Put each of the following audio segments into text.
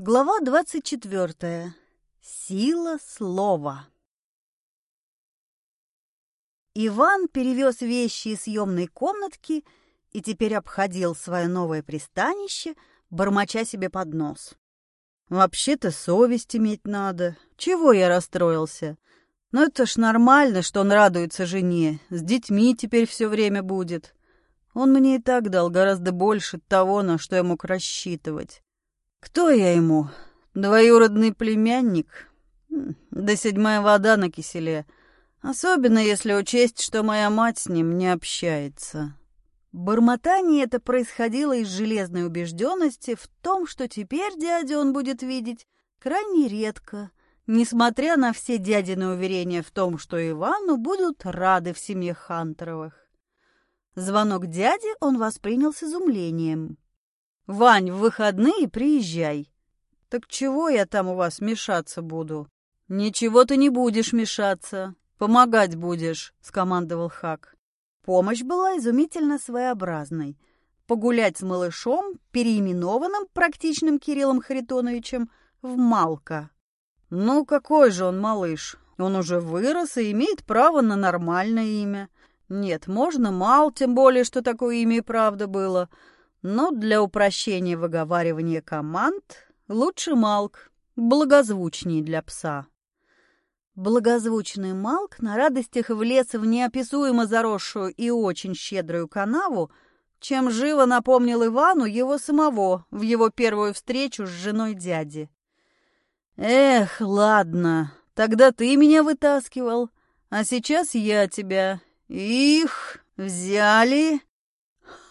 Глава двадцать четвертая. Сила слова. Иван перевез вещи из съемной комнатки и теперь обходил свое новое пристанище, бормоча себе под нос. «Вообще-то совесть иметь надо. Чего я расстроился? Ну это ж нормально, что он радуется жене. С детьми теперь все время будет. Он мне и так дал гораздо больше того, на что я мог рассчитывать. Кто я ему? Двоюродный племянник? Да седьмая вода на киселе. Особенно если учесть, что моя мать с ним не общается. Бормотание это происходило из железной убежденности в том, что теперь дядя он будет видеть крайне редко, несмотря на все дядины уверения в том, что Ивану будут рады в семье Хантеровых. Звонок дяди он воспринял с изумлением. «Вань, в выходные приезжай». «Так чего я там у вас мешаться буду?» «Ничего ты не будешь мешаться. Помогать будешь», — скомандовал Хак. Помощь была изумительно своеобразной. Погулять с малышом, переименованным практичным Кириллом Харитоновичем, в Малка. Ну, какой же он малыш? Он уже вырос и имеет право на нормальное имя. Нет, можно Мал, тем более, что такое имя и правда было — но для упрощения выговаривания команд лучше Малк, благозвучнее для пса. Благозвучный Малк на радостях влез в неописуемо заросшую и очень щедрую канаву, чем живо напомнил Ивану его самого в его первую встречу с женой дяди. «Эх, ладно, тогда ты меня вытаскивал, а сейчас я тебя. Их взяли.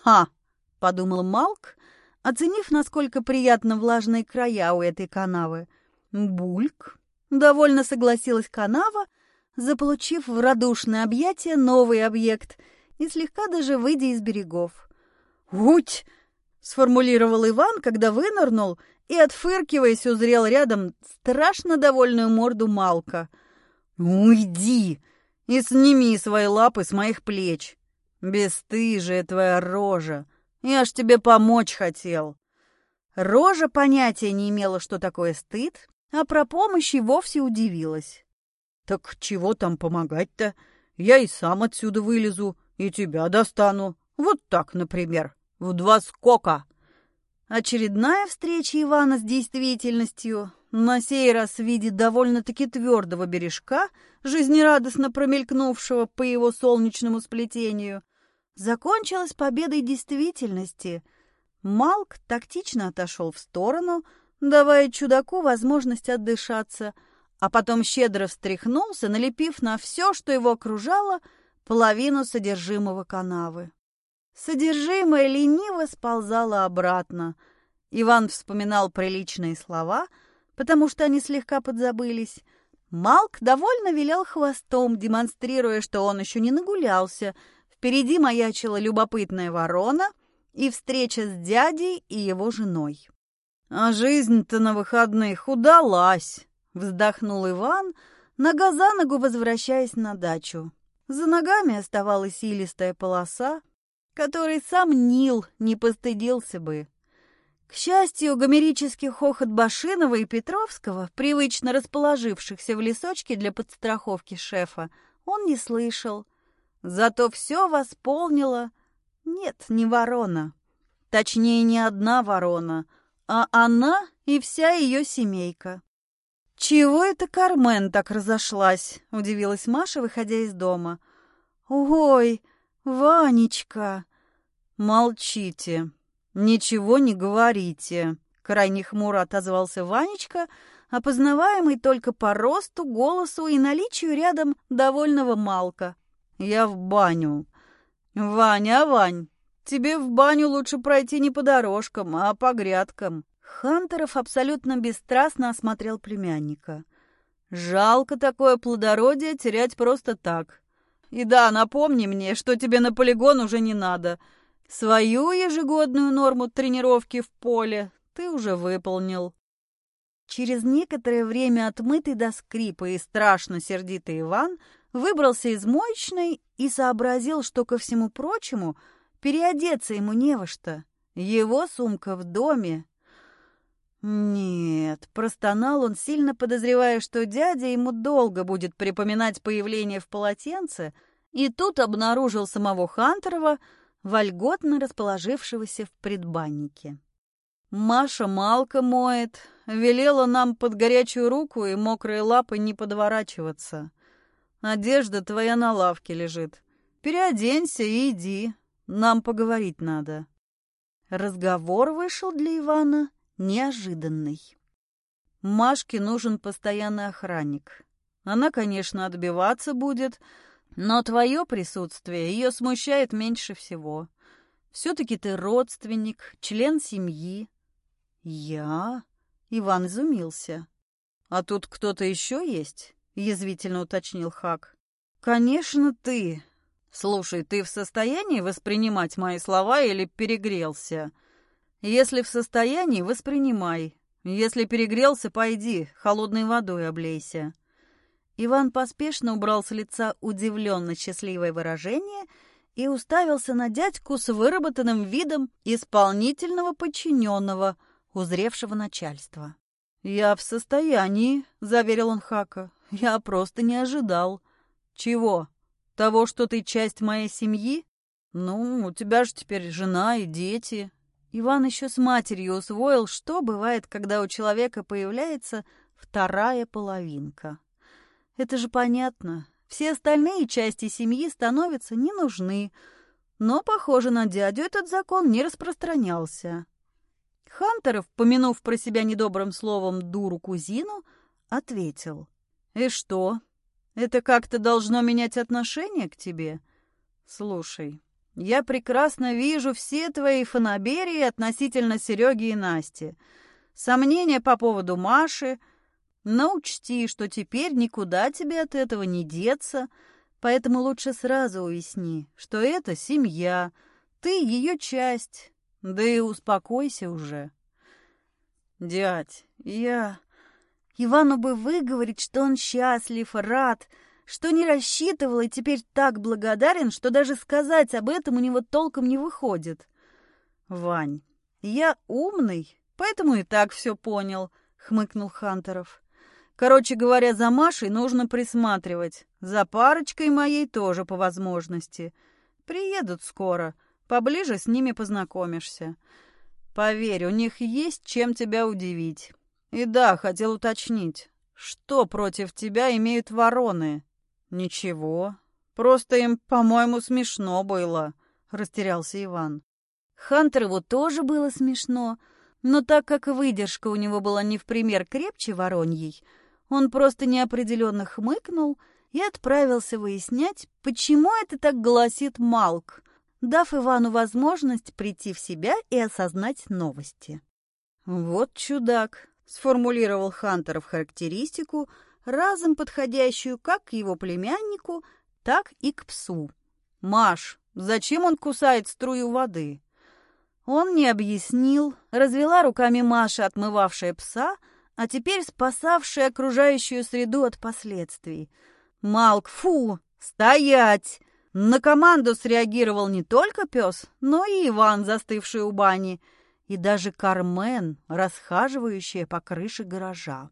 Ха!» — подумал Малк, оценив, насколько приятно влажные края у этой канавы. «Бульк!» — довольно согласилась канава, заполучив в радушное объятие новый объект и слегка даже выйдя из берегов. «Уть!» — сформулировал Иван, когда вынырнул и, отфыркиваясь, узрел рядом страшно довольную морду Малка. «Уйди и сними свои лапы с моих плеч! Бестыжая твоя рожа!» Я ж тебе помочь хотел. Рожа понятия не имела, что такое стыд, а про помощь и вовсе удивилась. Так чего там помогать-то? Я и сам отсюда вылезу, и тебя достану. Вот так, например, в два скока. Очередная встреча Ивана с действительностью, на сей раз в виде довольно-таки твердого бережка, жизнерадостно промелькнувшего по его солнечному сплетению, закончилась победой действительности. Малк тактично отошел в сторону, давая чудаку возможность отдышаться, а потом щедро встряхнулся, налепив на все, что его окружало, половину содержимого канавы. Содержимое лениво сползало обратно. Иван вспоминал приличные слова, потому что они слегка подзабылись. Малк довольно вилял хвостом, демонстрируя, что он еще не нагулялся — Впереди маячила любопытная ворона и встреча с дядей и его женой. «А жизнь-то на выходных удалась!» — вздохнул Иван, нога за ногу возвращаясь на дачу. За ногами оставалась илистая полоса, которой сам Нил не постыдился бы. К счастью, гомерический хохот Башинова и Петровского, привычно расположившихся в лесочке для подстраховки шефа, он не слышал — Зато все восполнила... Нет, не ворона. Точнее, не одна ворона, а она и вся ее семейка. «Чего это Кармен так разошлась?» — удивилась Маша, выходя из дома. «Ой, Ванечка!» «Молчите, ничего не говорите», — крайне хмуро отозвался Ванечка, опознаваемый только по росту, голосу и наличию рядом довольного Малка. Я в баню. Ваня, Вань, тебе в баню лучше пройти не по дорожкам, а по грядкам. Хантеров абсолютно бесстрастно осмотрел племянника. Жалко такое плодородие терять просто так. И да, напомни мне, что тебе на полигон уже не надо. Свою ежегодную норму тренировки в поле ты уже выполнил. Через некоторое время отмытый до скрипа и страшно сердитый Иван выбрался из моечной и сообразил, что, ко всему прочему, переодеться ему не во что. Его сумка в доме. Нет, простонал он, сильно подозревая, что дядя ему долго будет припоминать появление в полотенце, и тут обнаружил самого Хантерова, вольготно расположившегося в предбаннике. Маша малко моет, велела нам под горячую руку и мокрые лапы не подворачиваться. Одежда твоя на лавке лежит. Переоденься и иди, нам поговорить надо. Разговор вышел для Ивана неожиданный. Машке нужен постоянный охранник. Она, конечно, отбиваться будет, но твое присутствие ее смущает меньше всего. Все-таки ты родственник, член семьи. Я? Иван изумился. А тут кто-то еще есть? Язвительно уточнил Хак. Конечно, ты. Слушай, ты в состоянии воспринимать мои слова или перегрелся? — если в состоянии, воспринимай. Если перегрелся, пойди, холодной водой облейся. Иван поспешно убрал с лица удивленно счастливое выражение и уставился на дядьку с выработанным видом исполнительного подчиненного, узревшего начальства. «Я в состоянии», — заверил он Хака. «Я просто не ожидал». «Чего? Того, что ты часть моей семьи? Ну, у тебя же теперь жена и дети, Иван еще с матерью усвоил, что бывает, когда у человека появляется вторая половинка. Это же понятно. Все остальные части семьи становятся не нужны. Но, похоже, на дядю этот закон не распространялся. Хантеров, помянув про себя недобрым словом дуру-кузину, ответил. «И что? Это как-то должно менять отношение к тебе? Слушай, я прекрасно вижу все твои фанаберии относительно Сереги и Насти. Сомнения по поводу Маши. Но учти, что теперь никуда тебе от этого не деться, поэтому лучше сразу уясни, что это семья, ты ее часть, да и успокойся уже. Дядь, я... Ивану бы выговорить, что он счастлив, рад, — что не рассчитывал и теперь так благодарен, что даже сказать об этом у него толком не выходит. «Вань, я умный, поэтому и так все понял», — хмыкнул Хантеров. «Короче говоря, за Машей нужно присматривать. За парочкой моей тоже по возможности. Приедут скоро, поближе с ними познакомишься. Поверь, у них есть чем тебя удивить. И да, хотел уточнить, что против тебя имеют вороны?» «Ничего, просто им, по-моему, смешно было», — растерялся Иван. Хантерову тоже было смешно, но так как выдержка у него была не в пример крепче вороньей, он просто неопределенно хмыкнул и отправился выяснять, почему это так гласит Малк, дав Ивану возможность прийти в себя и осознать новости. «Вот чудак», — сформулировал Хантеров характеристику — разом подходящую как к его племяннику, так и к псу. «Маш, зачем он кусает струю воды?» Он не объяснил, развела руками Маша, отмывавшая пса, а теперь спасавшая окружающую среду от последствий. «Малк, фу! Стоять!» На команду среагировал не только пес, но и Иван, застывший у бани, и даже Кармен, расхаживающая по крыше гаража.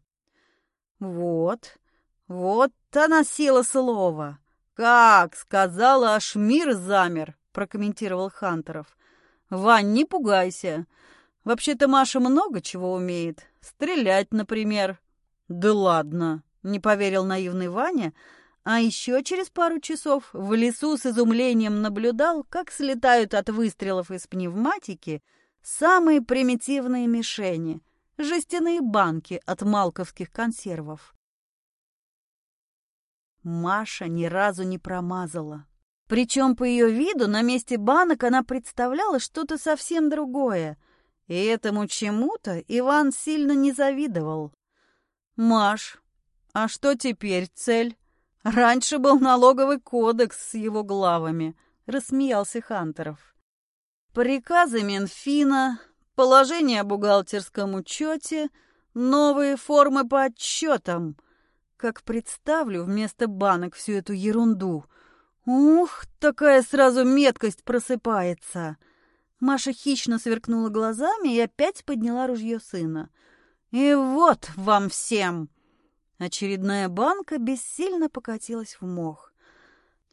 Вот, вот она сила слова. Как сказала, аж мир замер, прокомментировал Хантеров. Вань, не пугайся. Вообще-то Маша много чего умеет. Стрелять, например. Да ладно, не поверил наивный Ваня, а еще через пару часов в лесу с изумлением наблюдал, как слетают от выстрелов из пневматики самые примитивные мишени — жестяные банки от малковских консервов. Маша ни разу не промазала. Причем по ее виду на месте банок она представляла что-то совсем другое. И этому чему-то Иван сильно не завидовал. «Маш, а что теперь цель? Раньше был налоговый кодекс с его главами», — рассмеялся Хантеров. «Приказы Минфина, положение о бухгалтерском учете, новые формы по отчетам. Как представлю вместо банок всю эту ерунду. Ух, такая сразу меткость просыпается. Маша хищно сверкнула глазами и опять подняла ружье сына. И вот вам всем!» Очередная банка бессильно покатилась в мох.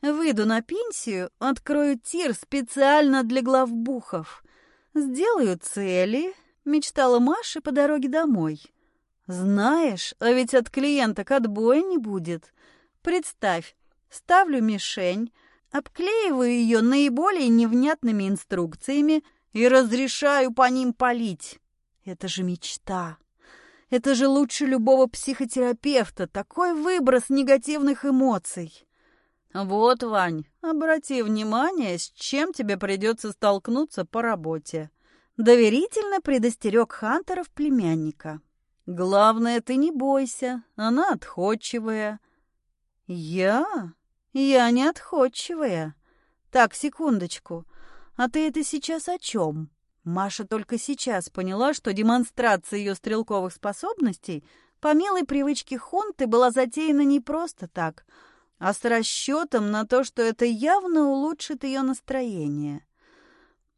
«Выйду на пенсию, открою тир специально для главбухов. Сделаю цели», — мечтала Маша по дороге домой. «Знаешь, а ведь от клиенток отбоя не будет. Представь, ставлю мишень, обклеиваю ее наиболее невнятными инструкциями и разрешаю по ним палить. Это же мечта. Это же лучше любого психотерапевта, такой выброс негативных эмоций. Вот, Вань, обрати внимание, с чем тебе придется столкнуться по работе. Доверительно предостерег Хантеров племянника. Главное, ты не бойся, она отходчивая. Я? Я не отходчивая. Так, секундочку. А ты это сейчас о чем? Маша только сейчас поняла, что демонстрация ее стрелковых способностей по милой привычке Хунты была затеяна не просто так, а с расчетом на то, что это явно улучшит ее настроение.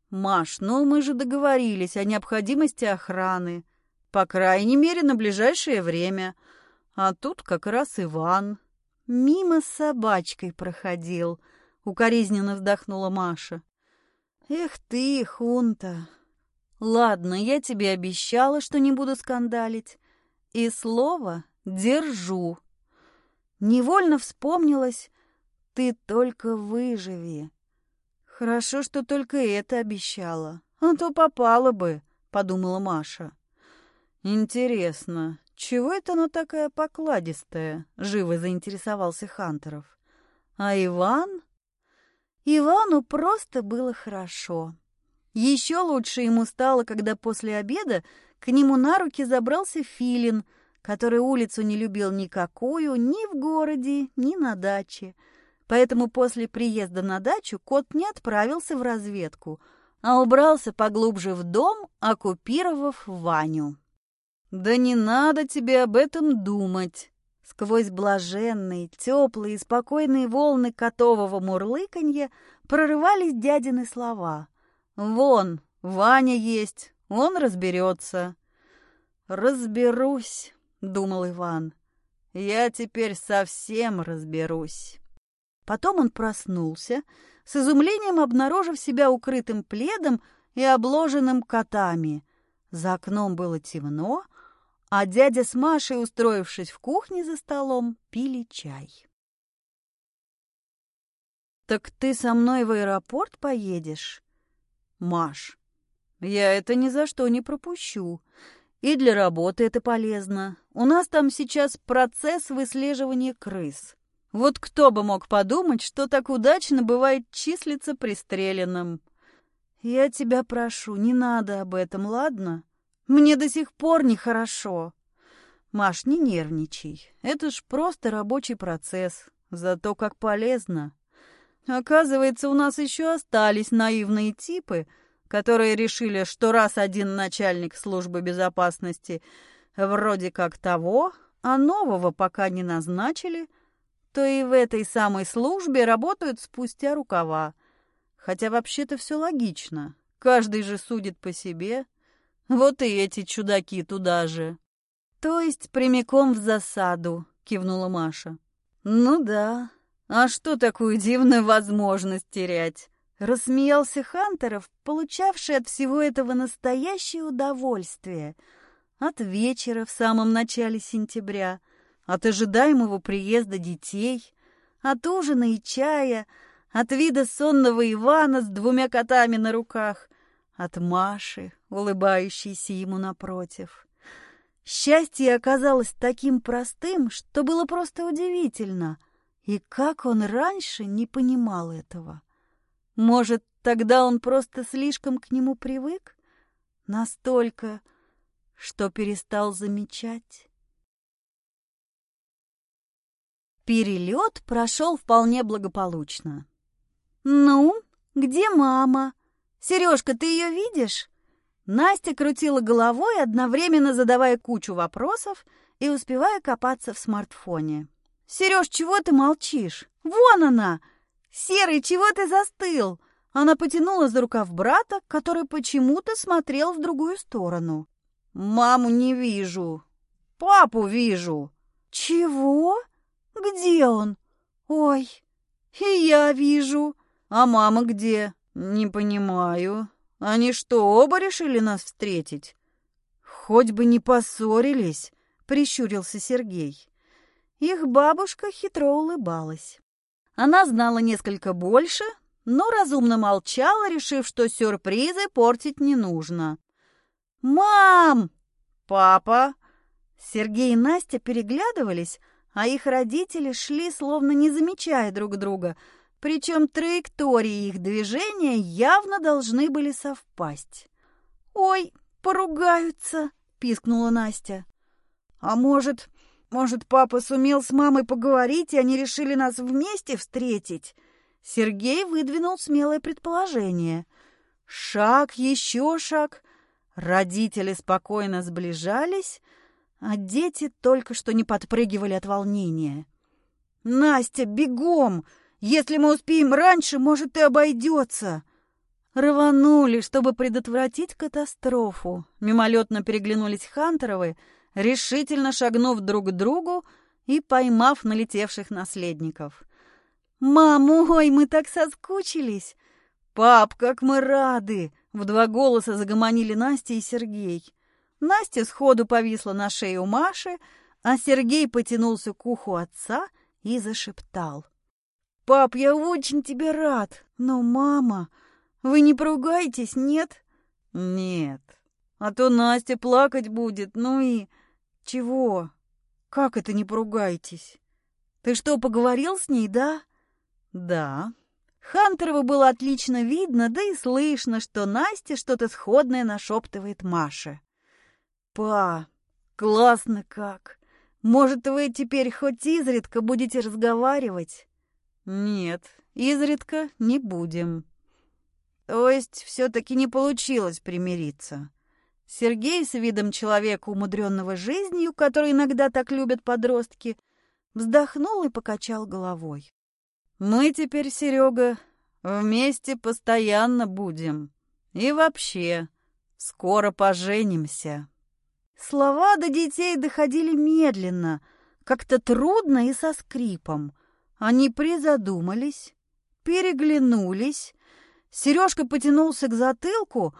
«Маш, ну мы же договорились о необходимости охраны, по крайней мере, на ближайшее время. А тут как раз Иван. Мимо собачкой проходил», — укоризненно вздохнула Маша. «Эх ты, Хунта, Ладно, я тебе обещала, что не буду скандалить. И слово держу. Невольно вспомнилось «ты только выживи». Хорошо, что только это обещала, а то попала бы, подумала Маша. Интересно, чего это она такая покладистая? Живо заинтересовался Хантеров. А Иван? Ивану просто было хорошо. Еще лучше ему стало, когда после обеда к нему на руки забрался филин, который улицу не любил никакую ни в городе, ни на даче. Поэтому после приезда на дачу кот не отправился в разведку, а убрался поглубже в дом, оккупировав Ваню. «Да не надо тебе об этом думать!» Сквозь блаженные, теплые и спокойные волны котового мурлыканья прорывались дядины слова. Вон, Ваня есть, он разберется. Разберусь, думал Иван. Я теперь совсем разберусь. Потом он проснулся, с изумлением обнаружив себя укрытым пледом и обложенным котами. За окном было темно, а дядя с Машей, устроившись в кухне за столом, пили чай. «Так ты со мной в аэропорт поедешь?» Маш, я это ни за что не пропущу. И для работы это полезно. У нас там сейчас процесс выслеживания крыс. Вот кто бы мог подумать, что так удачно бывает числиться пристреленным. Я тебя прошу, не надо об этом, ладно? Мне до сих пор нехорошо. Маш, не нервничай. Это ж просто рабочий процесс. Зато как полезно. Оказывается, у нас еще остались наивные типы, которые решили, что раз один начальник службы безопасности вроде как того, а нового пока не назначили, то и в этой самой службе работают спустя рукава. Хотя вообще-то все логично. Каждый же судит по себе. Вот и эти чудаки туда же. То есть прямиком в засаду, кивнула Маша. Ну да, а что такую дивную возможность терять? Рассмеялся Хантеров, получавший от всего этого настоящее удовольствие. От вечера в самом начале сентября, от ожидаемого приезда детей, от ужина и чая, от вида сонного Ивана с двумя котами на руках, от Маши, улыбающейся ему напротив. Счастье оказалось таким простым, что было просто удивительно — и как он раньше не понимал этого? Может, тогда он просто слишком к нему привык? Настолько, что перестал замечать? Перелет прошел вполне благополучно. «Ну, где мама? Сережка, ты ее видишь?» Настя крутила головой, одновременно задавая кучу вопросов и успевая копаться в смартфоне. «Сереж, чего ты молчишь? Вон она! Серый, чего ты застыл?» Она потянула за рукав брата, который почему-то смотрел в другую сторону. Маму не вижу. Папу вижу. Чего? Где он? Ой, и я вижу. А мама где? Не понимаю. Они что, оба решили нас встретить? Хоть бы не поссорились, прищурился Сергей. Их бабушка хитро улыбалась. Она знала несколько больше, но разумно молчала, решив, что сюрпризы портить не нужно. «Мам!» «Папа!» Сергей и Настя переглядывались, а их родители шли, словно не замечая друг друга, причем траектории их движения явно должны были совпасть. «Ой, поругаются!» — пискнула Настя. «А может, может, папа сумел с мамой поговорить, и они решили нас вместе встретить?» Сергей выдвинул смелое предположение. Шаг, еще шаг. Родители спокойно сближались, а дети только что не подпрыгивали от волнения. «Настя, бегом! Если мы успеем раньше, может, и обойдется!» Рванули, чтобы предотвратить катастрофу. Мимолетно переглянулись Хантеровы, решительно шагнув друг к другу и поймав налетевших наследников. «Мам, ой, мы так соскучились!» «Пап, как мы рады!» — в два голоса загомонили Настя и Сергей. Настя сходу повисла на шее у Маши, а Сергей потянулся к уху отца и зашептал. «Пап, я очень тебе рад, но мама, вы не поругаетесь, нет?» «Нет, а то Настя плакать будет, ну и...» «Чего? Как это не поругаетесь? Ты что, поговорил с ней, да?» «Да». Хантерову было отлично видно, да и слышно, что Настя что-то сходное нашептывает Маше. «Па, классно как! Может, вы теперь хоть изредка будете разговаривать?» «Нет, изредка не будем». «То есть все-таки не получилось примириться?» Сергей с видом человека, умудренного жизнью, который иногда так любят подростки, вздохнул и покачал головой. «Мы теперь, Серега, вместе постоянно будем. И вообще, скоро поженимся». Слова до детей доходили медленно, как-то трудно и со скрипом. Они призадумались, переглянулись. Сережка потянулся к затылку,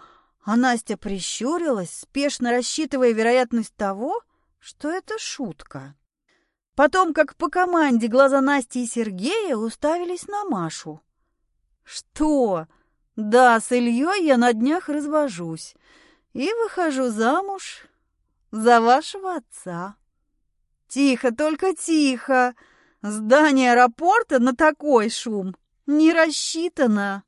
а Настя прищурилась, спешно рассчитывая вероятность того, что это шутка. Потом, как по команде, глаза Насти и Сергея уставились на Машу. «Что? Да, с Ильей я на днях развожусь и выхожу замуж за вашего отца». «Тихо, только тихо! Здание аэропорта на такой шум не рассчитано!»